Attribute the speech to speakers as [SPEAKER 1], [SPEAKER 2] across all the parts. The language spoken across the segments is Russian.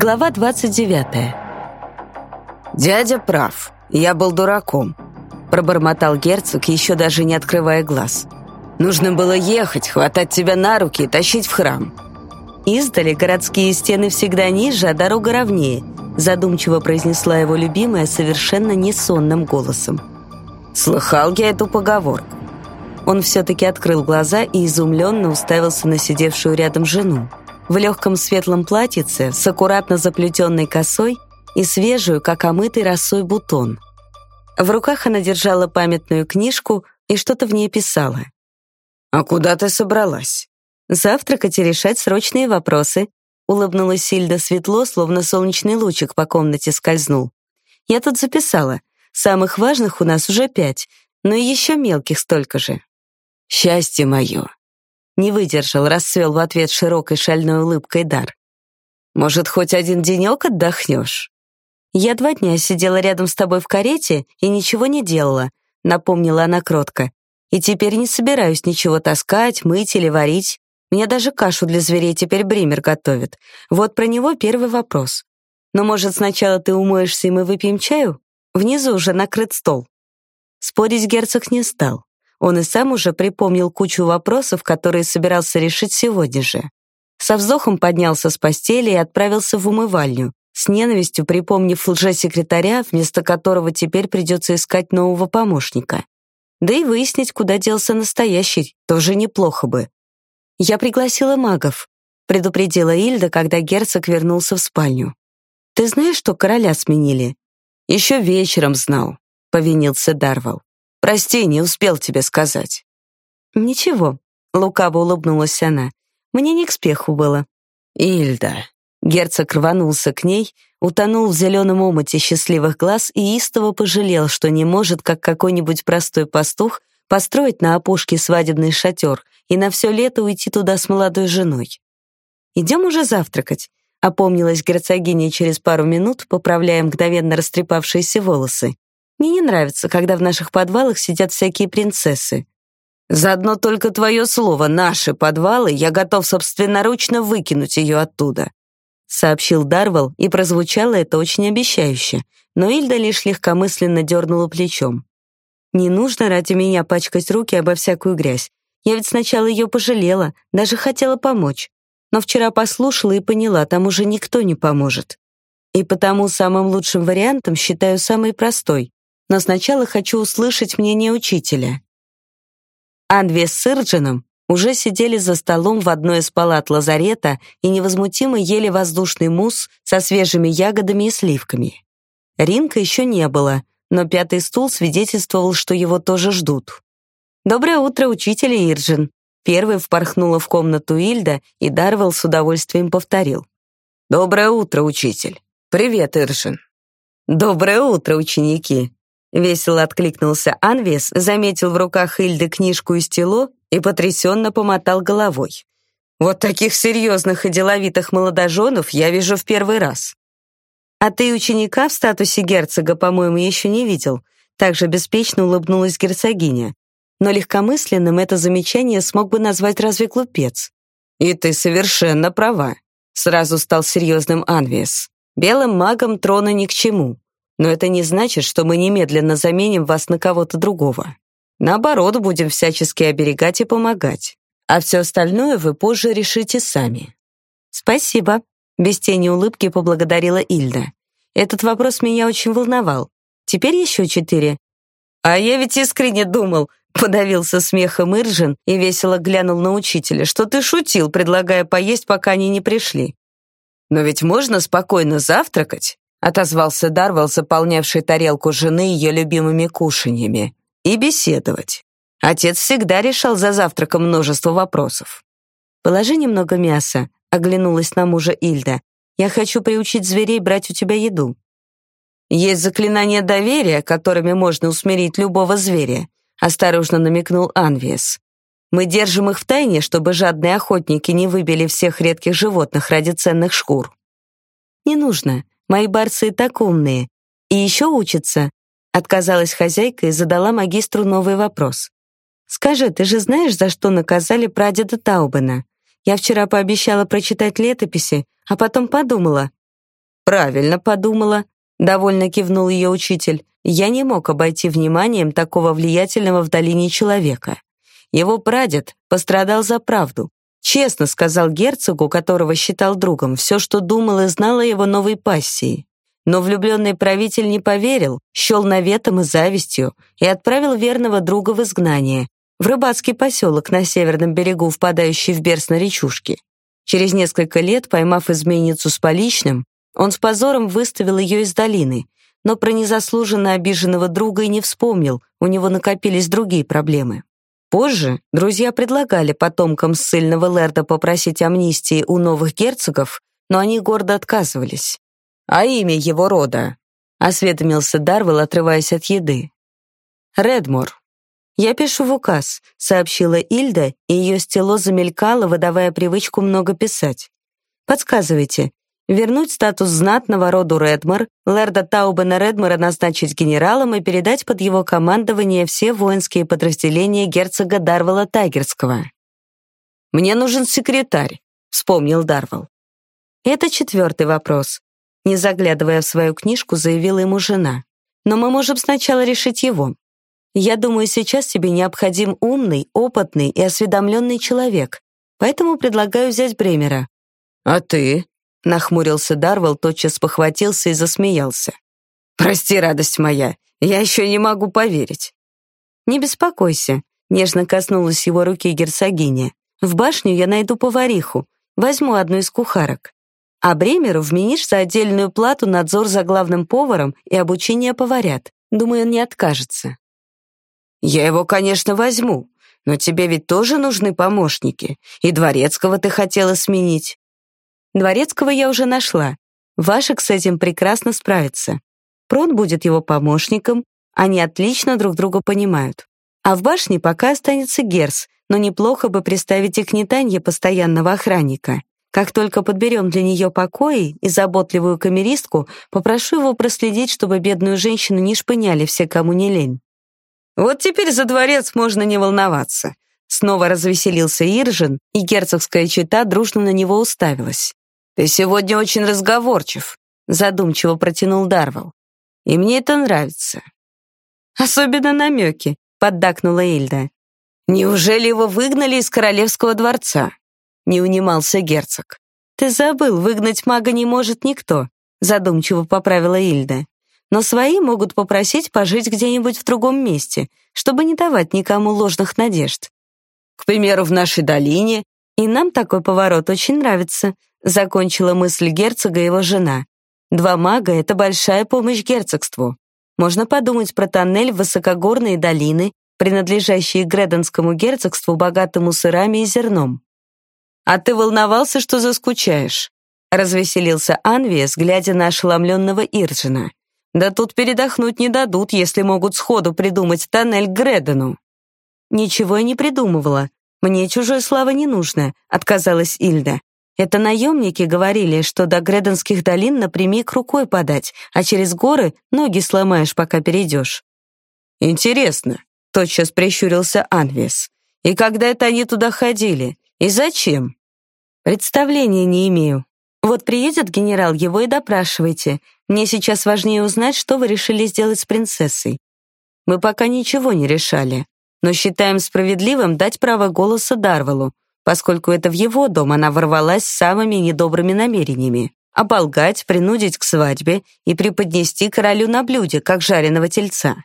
[SPEAKER 1] Глава 29.
[SPEAKER 2] «Дядя прав. Я был дураком», — пробормотал герцог, еще даже не открывая глаз. «Нужно было ехать, хватать тебя на руки и тащить в храм».
[SPEAKER 1] «Издали городские стены всегда ниже, а дорога ровнее», задумчиво произнесла его любимая совершенно несонным голосом.
[SPEAKER 2] «Слыхал я эту поговорку».
[SPEAKER 1] Он все-таки открыл глаза и изумленно уставился на сидевшую рядом жену. В легком светлом платьице с аккуратно заплетенной косой и свежую, как омытый росой бутон. В руках она держала памятную книжку и что-то в ней писала.
[SPEAKER 2] «А куда ты собралась?»
[SPEAKER 1] «Завтракать и решать срочные вопросы», улыбнулась Сильда светло, словно солнечный лучик по комнате скользнул. «Я тут записала. Самых важных у нас уже пять, но и еще мелких столько же».
[SPEAKER 2] Счастье мое!»
[SPEAKER 1] Не выдержал, расцвел в ответ широкой шальной улыбкой дар.
[SPEAKER 2] «Может, хоть один денек отдохнешь?»
[SPEAKER 1] «Я два дня сидела рядом с тобой в карете и ничего не делала», напомнила она кротко. «И теперь не собираюсь ничего таскать, мыть или варить. Мне даже кашу для зверей теперь Бример готовит. Вот про него первый вопрос. Но, может, сначала ты умоешься, и мы выпьем чаю? Внизу уже накрыт стол». Спорить герцог не стал. Он и сам уже припомнил кучу вопросов, которые собирался решить сегодня же. Со вздохом поднялся с постели и отправился в умывальню, с ненавистью припомнив лжесекретаря, вместо которого теперь придется искать нового помощника. Да и выяснить, куда делся настоящий, тоже неплохо бы. «Я пригласила магов», — предупредила Ильда, когда герцог вернулся в спальню. «Ты знаешь, что короля сменили?»
[SPEAKER 2] «Еще вечером знал», — повинился Дарвал. Прости, не успел тебе сказать».
[SPEAKER 1] «Ничего», — лукаво улыбнулась она. «Мне не к спеху было».
[SPEAKER 2] «Ильда».
[SPEAKER 1] Герцог рванулся к ней, утонул в зеленом омуте счастливых глаз и истово пожалел, что не может, как какой-нибудь простой пастух, построить на опушке свадебный шатер и на все лето уйти туда с молодой женой. «Идем уже завтракать», — опомнилась герцогиня через пару минут, поправляя мгновенно растрепавшиеся волосы. Мне не нравится, когда в наших подвалах сидят всякие принцессы.
[SPEAKER 2] Заодно только твое слово «наши подвалы» я готов собственноручно выкинуть ее оттуда»,
[SPEAKER 1] сообщил Дарвал, и прозвучало это очень обещающе, но Ильда лишь легкомысленно дернула плечом. «Не нужно ради меня пачкать руки обо всякую грязь. Я ведь сначала ее пожалела, даже хотела помочь. Но вчера послушала и поняла, там уже никто не поможет. И потому самым лучшим вариантом считаю самый простой но сначала хочу услышать мнение учителя. Анви с Сырджином уже сидели за столом в одной из палат лазарета и невозмутимо ели воздушный мусс со свежими ягодами и сливками. Ринка еще не было, но пятый стул свидетельствовал, что его тоже ждут. «Доброе утро, учитель Ирджин!» Первый впорхнула в комнату Ильда, и Дарвелл с удовольствием повторил.
[SPEAKER 2] «Доброе утро, учитель! Привет, Ирджин!»
[SPEAKER 1] «Доброе утро, ученики!» Весело откликнулся Анвес, заметил в руках Ильды книжку и стело и потрясенно помотал головой. «Вот таких серьезных и деловитых молодоженов я вижу в первый раз». «А ты ученика в статусе герцога, по-моему, еще не видел», также беспечно улыбнулась герцогиня. Но легкомысленным это замечание смог бы назвать разве глупец.
[SPEAKER 2] «И ты совершенно права», — сразу стал серьезным Анвес. «Белым магам трона ни к чему. Но это не значит, что мы немедленно заменим вас на кого-то другого. Наоборот, будем всячески оберегать и помогать. А все остальное вы позже решите сами».
[SPEAKER 1] «Спасибо», — без тени улыбки поблагодарила Ильда. «Этот вопрос меня очень волновал. Теперь еще четыре».
[SPEAKER 2] «А я ведь искренне думал», — подавился смехом Иржин и весело глянул на учителя, «что ты шутил, предлагая поесть, пока они не пришли. Но ведь можно спокойно завтракать отозвался Дарвал, заполнявший тарелку жены ее любимыми кушаньями, и беседовать. Отец всегда решал за завтраком множество вопросов.
[SPEAKER 1] «Положи немного мяса», — оглянулась на мужа Ильда. «Я хочу приучить зверей брать у тебя еду».
[SPEAKER 2] «Есть заклинания доверия, которыми можно усмирить любого зверя», — осторожно намекнул Анвиес. «Мы держим их в тайне, чтобы жадные охотники не выбили всех редких животных ради ценных шкур».
[SPEAKER 1] «Не нужно. Мои барсы и так умные. И еще учатся. Отказалась хозяйка и задала магистру новый вопрос. «Скажи, ты же знаешь, за что наказали прадеда Таубена? Я вчера пообещала прочитать летописи, а потом подумала. Правильно подумала, довольно кивнул ее учитель. Я не мог обойти вниманием такого влиятельного в долине человека. Его прадед пострадал за правду. Честно сказал герцогу, которого считал другом, все, что думал и знал о его новой пассии. Но влюбленный правитель не поверил, счел наветом и завистью и отправил верного друга в изгнание, в рыбацкий поселок на северном берегу, впадающий в берс на речушке. Через несколько лет, поймав изменницу с поличным, он с позором выставил ее из долины, но про незаслуженно обиженного друга и не вспомнил, у него накопились другие проблемы. Позже друзья предлагали потомкам ссыльного лэрда попросить амнистии у новых герцогов, но они гордо отказывались. «А имя его рода?» — осведомился Дарвелл, отрываясь от еды. «Редмор». «Я пишу в указ», — сообщила Ильда, и ее стело замелькало, выдавая привычку много писать. «Подсказывайте, вернуть статус знатного роду Редмор, лэрда Таубена Редмора назначить генералом и передать под его командование все воинские подразделения герцога Дарвала Тайгерского. «Мне нужен секретарь», — вспомнил Дарвал. Это четвертый вопрос. Не заглядывая в свою книжку, заявила ему жена. «Но мы можем сначала решить его. Я думаю, сейчас тебе необходим умный, опытный и осведомленный человек, поэтому предлагаю взять Бремера».
[SPEAKER 2] «А ты?»
[SPEAKER 1] — нахмурился Дарвелл, тотчас похватился и засмеялся.
[SPEAKER 2] «Прости, радость моя, я еще не могу поверить».
[SPEAKER 1] «Не беспокойся», — нежно коснулась его руки герцогиня. «В башню я найду повариху, возьму одну из кухарок. А Бремеру вменишь за отдельную плату надзор за главным поваром и обучение поварят. Думаю, он не откажется».
[SPEAKER 2] «Я его, конечно, возьму, но тебе ведь тоже нужны помощники, и дворецкого ты хотела сменить».
[SPEAKER 1] «Дворецкого я уже нашла. Вашик с этим прекрасно справится. Прон будет его помощником, они отлично друг друга понимают. А в башне пока останется Герс, но неплохо бы приставить и Нетанье постоянного охранника. Как только подберем для нее покои и заботливую камеристку, попрошу его проследить, чтобы бедную женщину не шпыняли все, кому не лень.
[SPEAKER 2] Вот теперь за дворец можно не волноваться. Снова развеселился Иржин, и герцогская чета дружно на него уставилась. «Ты сегодня очень разговорчив», — задумчиво протянул Дарвал. «И мне это нравится».
[SPEAKER 1] «Особенно намеки», — поддакнула Ильда.
[SPEAKER 2] «Неужели его выгнали из королевского дворца?» не унимался герцог.
[SPEAKER 1] «Ты забыл, выгнать мага не может никто», задумчиво поправила Ильда. «Но свои могут попросить пожить где-нибудь в другом месте, чтобы не давать никому ложных надежд».
[SPEAKER 2] «К примеру, в нашей долине».
[SPEAKER 1] «И нам такой поворот очень нравится», закончила мысль герцога его жена. «Два мага — это большая помощь герцогству. Можно подумать про тоннель в высокогорные долины, принадлежащие Греденскому герцогству, богатому сырами и зерном.
[SPEAKER 2] «А ты волновался, что заскучаешь?» — развеселился Анвиес, глядя на ошеломленного Ирджина. «Да тут передохнуть не дадут, если могут сходу придумать тоннель к Гредену».
[SPEAKER 1] «Ничего я не придумывала. Мне чужой слава не нужно», — отказалась Ильда. «Это наемники говорили, что до Греденских долин напрямик рукой подать, а через горы ноги сломаешь, пока перейдешь».
[SPEAKER 2] «Интересно», — тотчас прищурился Анвис. «И когда это они туда ходили? И зачем?»
[SPEAKER 1] Представления не имею. Вот приедет генерал, его и допрашивайте. Мне сейчас важнее узнать, что вы решили сделать с принцессой. Мы пока ничего не решали, но считаем справедливым дать право голоса Дарвелу, поскольку это в его дом она ворвалась с самыми недобрыми намерениями. Оболгать, принудить к свадьбе и преподнести королю на блюде, как жареного тельца.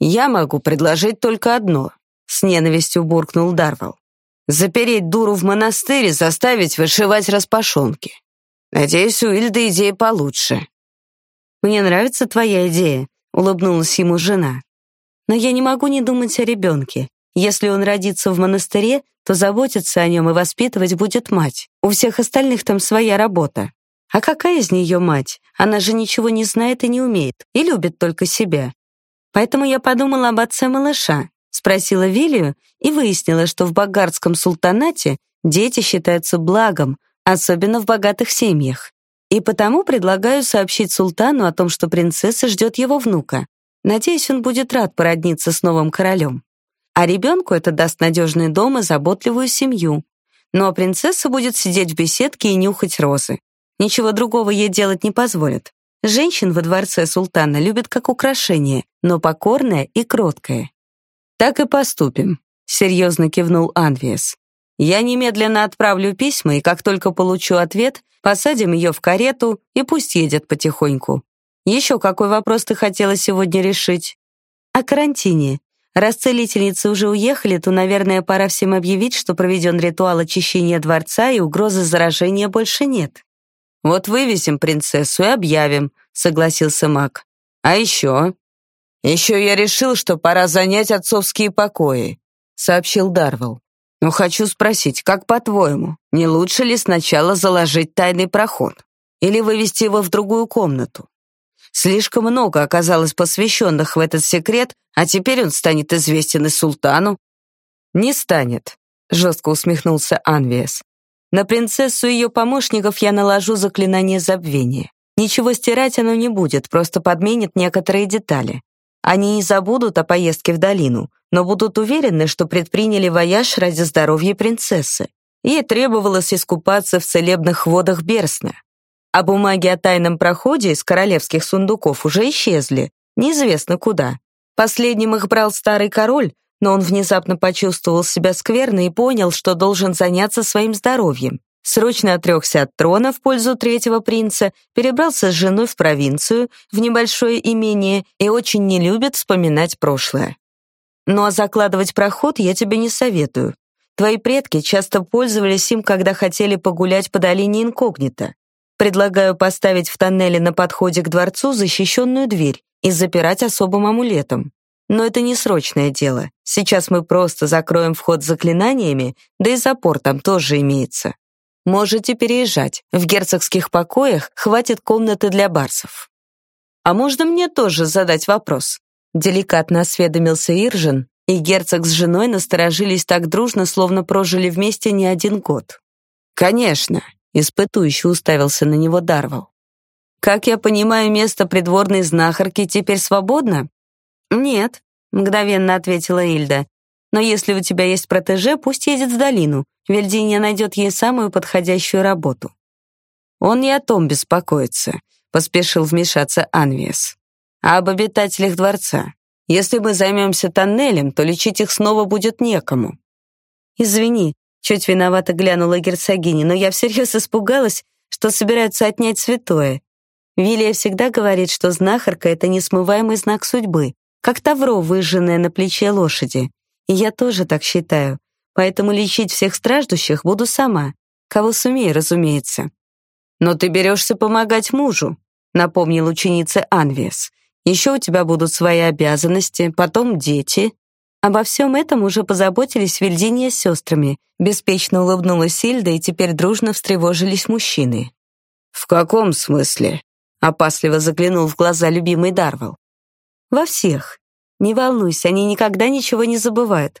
[SPEAKER 2] «Я могу предложить только одно», — с ненавистью буркнул Дарвал. Запереть дуру в монастырь и заставить вышивать распашонки. Надеюсь, у Ильды идея получше.
[SPEAKER 1] Мне нравится твоя идея, улыбнулась ему жена. Но я не могу не думать о ребенке. Если он родится в монастыре, то заботиться о нем и воспитывать будет мать. У всех остальных там своя работа. А какая из нее мать? Она же ничего не знает и не умеет, и любит только себя. Поэтому я подумала об отце малыша, Спросила Вилию и выяснила, что в Багардском султанате дети считаются благом, особенно в богатых семьях. И потому предлагаю сообщить султану о том, что принцесса ждет его внука. Надеюсь, он будет рад породниться с новым королем. А ребенку это даст надежный дом и заботливую семью. Ну а принцесса будет сидеть в беседке и нюхать розы. Ничего другого ей делать не позволят. Женщин во дворце султана любят как украшение, но покорное и кроткое.
[SPEAKER 2] «Так и поступим», — серьезно кивнул Анвиес. «Я немедленно отправлю письма, и как только получу ответ, посадим ее в карету и пусть едет потихоньку. Еще какой вопрос ты хотела сегодня решить?»
[SPEAKER 1] «О карантине. Раз целительницы уже уехали, то, наверное, пора всем объявить, что проведен ритуал очищения дворца и угрозы заражения больше нет».
[SPEAKER 2] «Вот вывесим принцессу и объявим», — согласился маг. «А еще?» «Еще я решил, что пора занять отцовские покои», — сообщил Дарвелл. «Но хочу спросить, как по-твоему, не лучше ли сначала заложить тайный проход или вывести его в другую комнату? Слишком много оказалось посвященных в этот секрет, а теперь он станет известен и султану». «Не станет», — жестко усмехнулся Анвиес. «На принцессу и ее помощников я наложу заклинание забвения. Ничего стирать оно не будет, просто подменит некоторые детали. Они не забудут о поездке в долину, но будут уверены, что предприняли вояж ради здоровья принцессы. Ей требовалось искупаться в целебных водах Берсна. А бумаги о тайном проходе из королевских сундуков уже исчезли, неизвестно куда. Последним их брал старый король, но он внезапно почувствовал себя скверно и понял, что должен заняться своим здоровьем. Срочно отрекся от трона в пользу третьего принца, перебрался с женой в провинцию, в небольшое имение и очень не любит вспоминать прошлое. Ну а закладывать проход я тебе не советую. Твои предки часто пользовались им, когда хотели погулять по долине инкогнито. Предлагаю поставить в тоннеле на подходе к дворцу защищенную дверь и запирать особым амулетом. Но это не срочное дело. Сейчас мы просто закроем вход заклинаниями, да и запор там тоже имеется. Можете переезжать. В герцогских покоях хватит комнаты для барсов. А можно мне тоже задать вопрос? Деликатно осведомился Иржин, и герцог с женой насторожились так дружно, словно прожили вместе не один год. Конечно, испытующе уставился на него Дарвал. Как я понимаю, место придворной знахарки теперь свободно? Нет, мгновенно ответила Ильда. Но если у тебя есть протеже, пусть едет в долину. Вельдиния найдет ей самую подходящую работу. Он не о том беспокоится, поспешил вмешаться Анвиес, а об обитателях дворца. Если мы займемся тоннелем, то лечить их снова будет некому. Извини, чуть виновато глянула герцогиня, но я всерьез испугалась, что собираются отнять святое. Вилия всегда говорит, что знахарка — это несмываемый знак судьбы, как тавро, выжженное на плече лошади. И я тоже так считаю. Поэтому лечить всех страждущих буду сама. Кого сумею, разумеется. Но ты берешься помогать мужу, напомнил ученица Анвес. Еще у тебя будут свои обязанности, потом дети. Обо всем этом уже позаботились Вильдиния с сестрами. Беспечно улыбнулась Сильда, и теперь дружно встревожились мужчины. «В каком смысле?» — опасливо заглянул в глаза любимый Дарвал. «Во всех. Не волнуйся, они никогда ничего не забывают.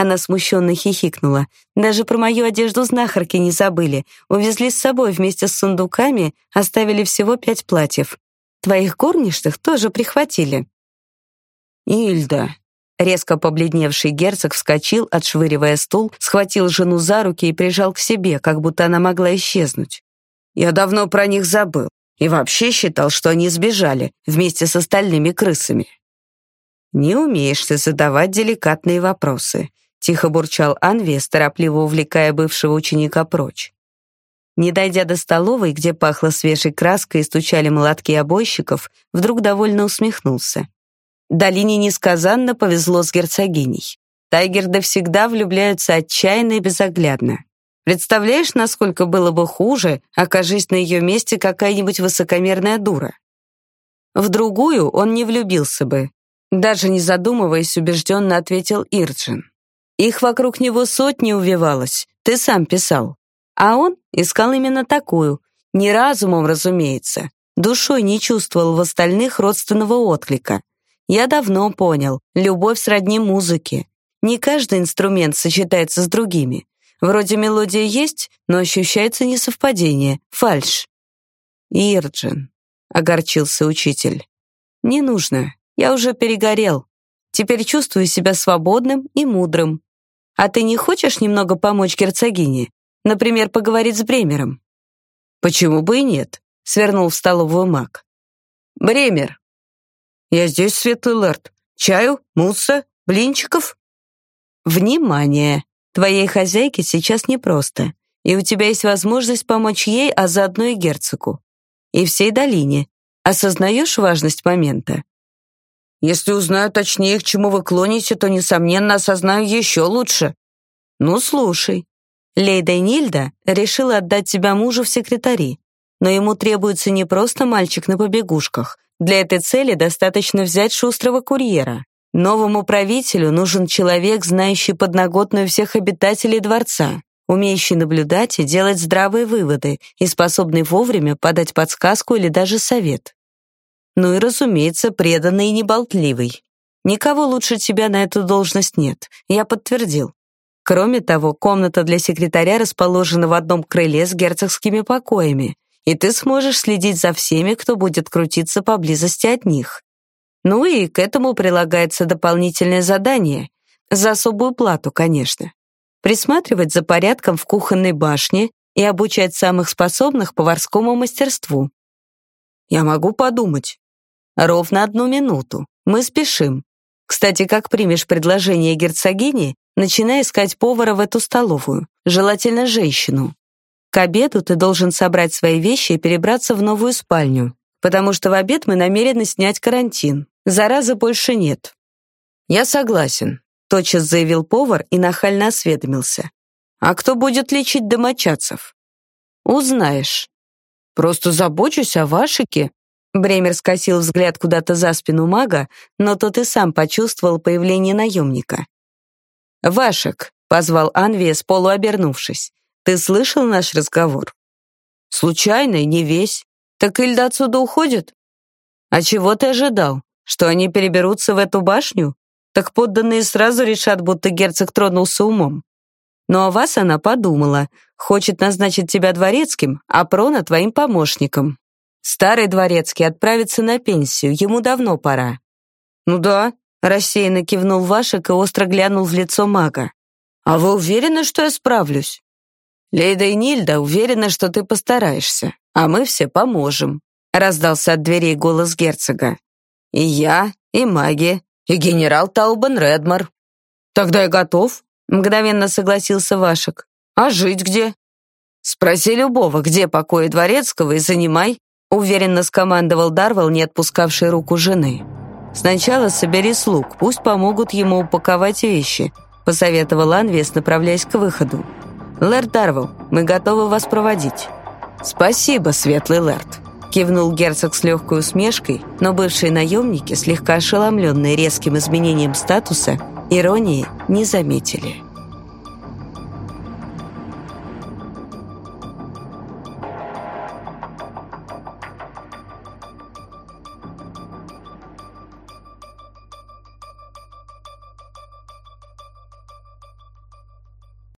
[SPEAKER 2] Она смущенно хихикнула. Даже про мою одежду знахарки не забыли. Увезли с собой вместе с сундуками, оставили всего пять платьев. Твоих горничных тоже прихватили. Ильда. Резко побледневший герцог вскочил, отшвыривая стул, схватил жену за руки и прижал к себе, как будто она могла исчезнуть. Я давно про них забыл и вообще считал, что они сбежали вместе с остальными крысами. «Не умеешь ты задавать деликатные вопросы», — тихо бурчал Анвес, торопливо увлекая бывшего ученика прочь. Не дойдя до столовой, где пахло свежей краской и стучали молотки обойщиков, вдруг довольно усмехнулся. Долине несказанно повезло с герцогиней. Тайгерды всегда влюбляются отчаянно и безоглядно. Представляешь, насколько было бы хуже, окажись на ее месте какая-нибудь высокомерная дура. В другую он не влюбился бы, даже не задумываясь, убежденно ответил Ирджин. Их вокруг него сотни увивалось, ты сам писал. А он искал именно такую, не разумом, разумеется, душой не чувствовал в остальных родственного отклика. Я давно понял, любовь сродни музыке. Не каждый инструмент сочетается с другими. Вроде мелодия есть, но ощущается несовпадение, фальшь. «Ирджин», — огорчился учитель, — «не нужно, я уже перегорел. Теперь чувствую себя свободным и мудрым. А ты не хочешь немного помочь герцогине? Например, поговорить с Бремером?» Почему бы и нет? Свернул в столовую маг. Бремер. Я здесь, светлый лорд. Чаю, мусса, блинчиков? Внимание! Твоей хозяйке сейчас непросто, и у тебя есть возможность помочь ей, а заодно и герцогу. И всей долине. Осознаешь важность момента? Если узнаю точнее, к чему вы клоните, то, несомненно, осознаю еще лучше. Ну, слушай. Лейда Нильда решила отдать тебя мужу в секретари, но ему требуется не просто мальчик на побегушках. Для этой цели достаточно взять шустрого курьера. Новому правителю нужен человек, знающий подноготную всех обитателей дворца, умеющий наблюдать и делать здравые выводы и способный вовремя подать подсказку или даже совет. Ну и, разумеется, преданный и неболтливый. Никого лучше тебя на эту должность нет, я подтвердил. Кроме того, комната для секретаря расположена в одном крыле с герцогскими покоями, и ты сможешь следить за всеми, кто будет крутиться поблизости от них. Ну и к этому прилагается дополнительное задание, за особую плату, конечно. Присматривать за порядком в кухонной башне и обучать самых способных поварскому мастерству. Я могу подумать. Ровно одну минуту. Мы спешим. Кстати, как примешь предложение герцогини, начинай искать повара в эту столовую, желательно женщину. К обеду ты должен собрать свои вещи и перебраться в новую спальню, потому что в обед мы намерены снять карантин. Заразы больше нет. Я согласен, тотчас заявил повар и нахально осведомился. А кто будет лечить домочадцев? Узнаешь. Просто забочусь о Вашике Бремер скосил взгляд куда-то за спину мага, но тот и сам почувствовал появление наемника. «Вашек», — позвал Анвиес, полуобернувшись, — «ты слышал наш разговор?» «Случайно, не весь. Так Ильда отсюда уходит?» «А чего ты ожидал? Что они переберутся в эту башню? Так подданные сразу решат, будто герцог тронулся умом. Но о вас она подумала, хочет назначить тебя дворецким, а Прона твоим помощником. Старый дворецкий отправится на пенсию, ему давно пора. Ну да, рассеянно кивнул Вашек и остро глянул в лицо мага. А вы уверены, что я справлюсь? Лейда и Нильда уверены, что ты постараешься, а мы все поможем. Раздался от дверей голос герцога. И я, и маги, и генерал Таубен Редмар. Тогда я готов, мгновенно согласился Вашек. А жить где? Спроси любого, где покои дворецкого, и занимай. Уверенно скомандовал Дарвал, не отпускавший руку жены. «Сначала собери слуг, пусть помогут ему упаковать вещи», посоветовал Анвес, направляясь к выходу. «Лэрд Дарвал, мы готовы вас проводить». «Спасибо, светлый лэрд», кивнул герцог с легкой усмешкой, но бывшие наемники, слегка ошеломленные резким изменением статуса, иронии не заметили.